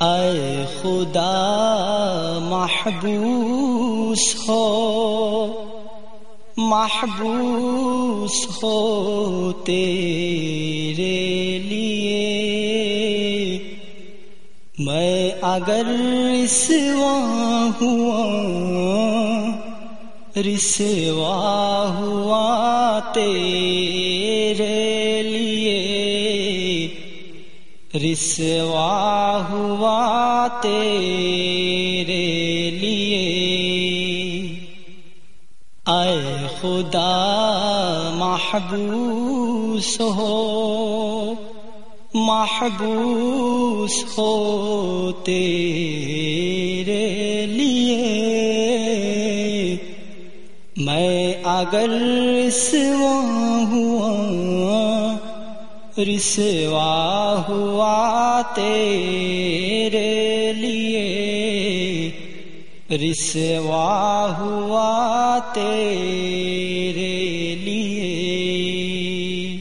اے خدا محبوس ہو محبوس ہو تیرے لیے۔ میں اگر رسوا ہوا رسوا ہوا تیرے لیے۔ رسوا ہوا تیرے لیے۔ اے خدا محبوس ہو محبوس ہو تیرے لیے۔ میں اگر رسوا ہوا رسوا ہوا تیرے لیے۔ رسوا ہوا تیرے لیے۔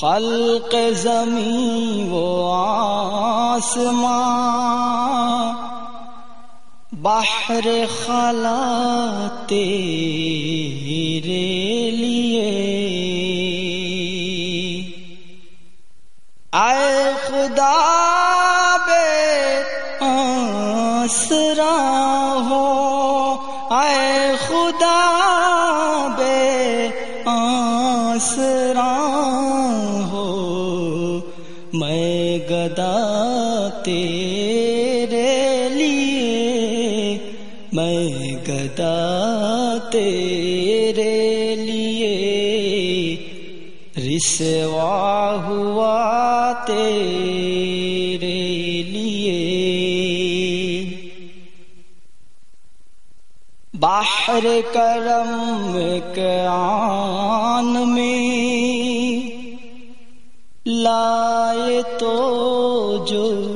خلق زمین و آسمان بحر خلا تیرے لیے۔ اے خدا بے آسرا ہو۔ اے خدا بے آسرا ہو۔ میں گدا تیرے تیرے لیے رسوا ہوا تیرے لیے۔ باہر کرم کان میں لائے تو جو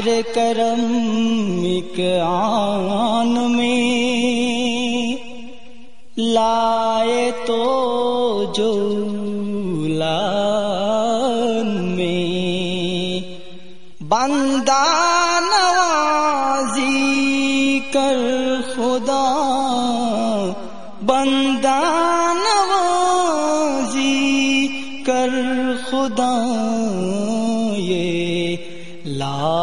باہر کرم آن میں لائے تو جو میں بندہ نوازی کر خدا بندہ نوازی کر خدا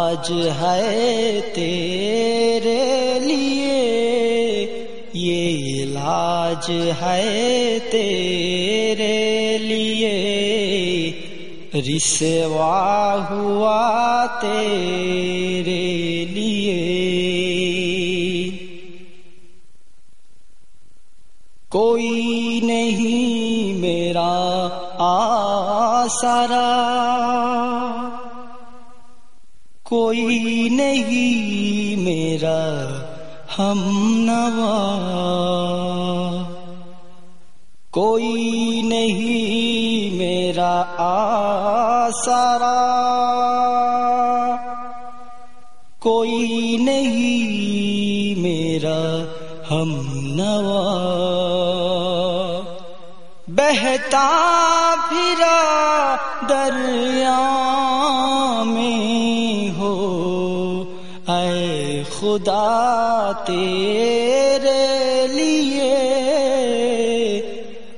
لاج ہے تیرے لیے، یہ لاج ہے تیرے لیے۔ رسوا ہوا تیرے لیے۔ کوئی نہیں میرا آسارا کوئی نہیں میرا ہم نوا کوئی نہیں میرا آسارا کوئی نہیں میرا ہم نوا بہتا پھرا دریا خدا تیرے لیے،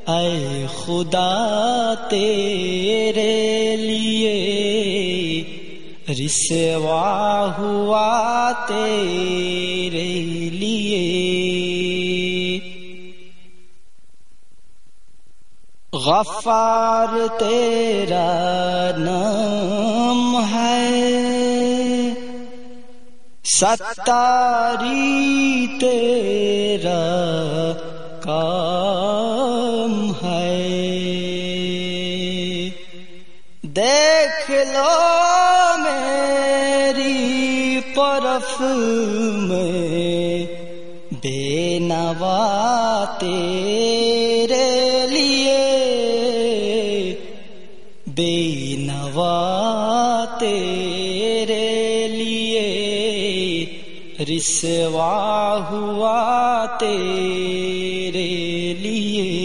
اے خدا تیرے لیے رسوا ہوا تیرے لیے۔ غفار تیرا نام ہے۔ ستاری تیرا کام ہے۔ دیکھ لو میری پرف میں بے نوا تیرے لیے۔ بے نوا تیرے لیے۔ رسوا ہوا تیرے لیے۔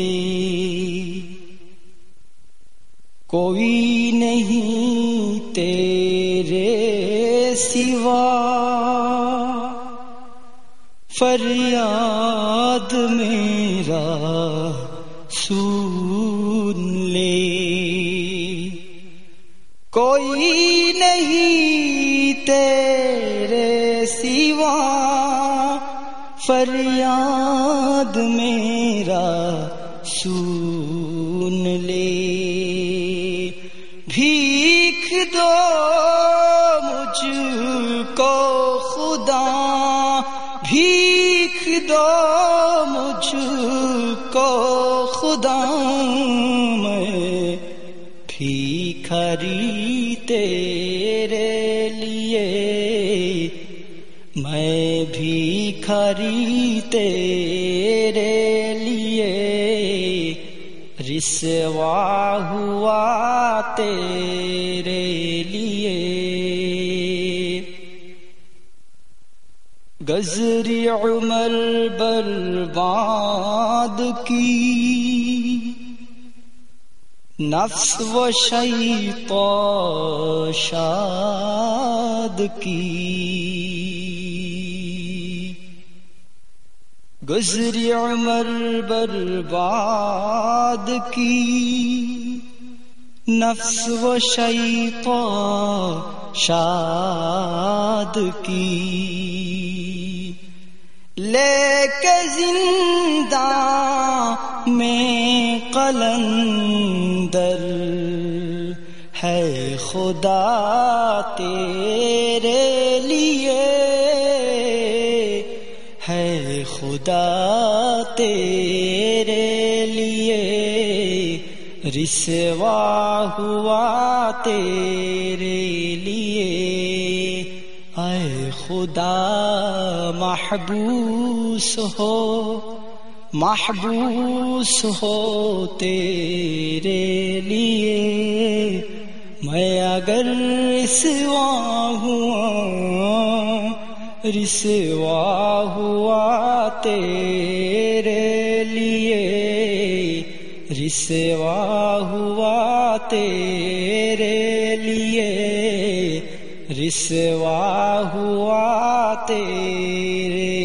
کوئی نہیں تیرے سوا۔ فریاد میرا سن کوئی نہیں تیرے سوا فریاد میرا سن لے۔ بھیک دو مجھ بھیکھری تیرے لیے میں بھیکھری تیرے لیے رسوا ہوا تیرے لیے گزری عمر برباد کی نفس و شیطان شاد کی۔ گزری عمر برباد کی۔ نفس و شیطان شاد کی۔ لے کے زندہ میں قلندر ہے خدا تیرے لیے ہے خدا تیرے لیے رسوا ہوا تیرے لیے خدا محبوس ہو محبوس ہو تیرے لیے۔ میں اگر رسوا ہوا رسوا ہوا تیرے لیے۔ رسوا ہوا تیرے لیے۔ رسوا ہوا تیرے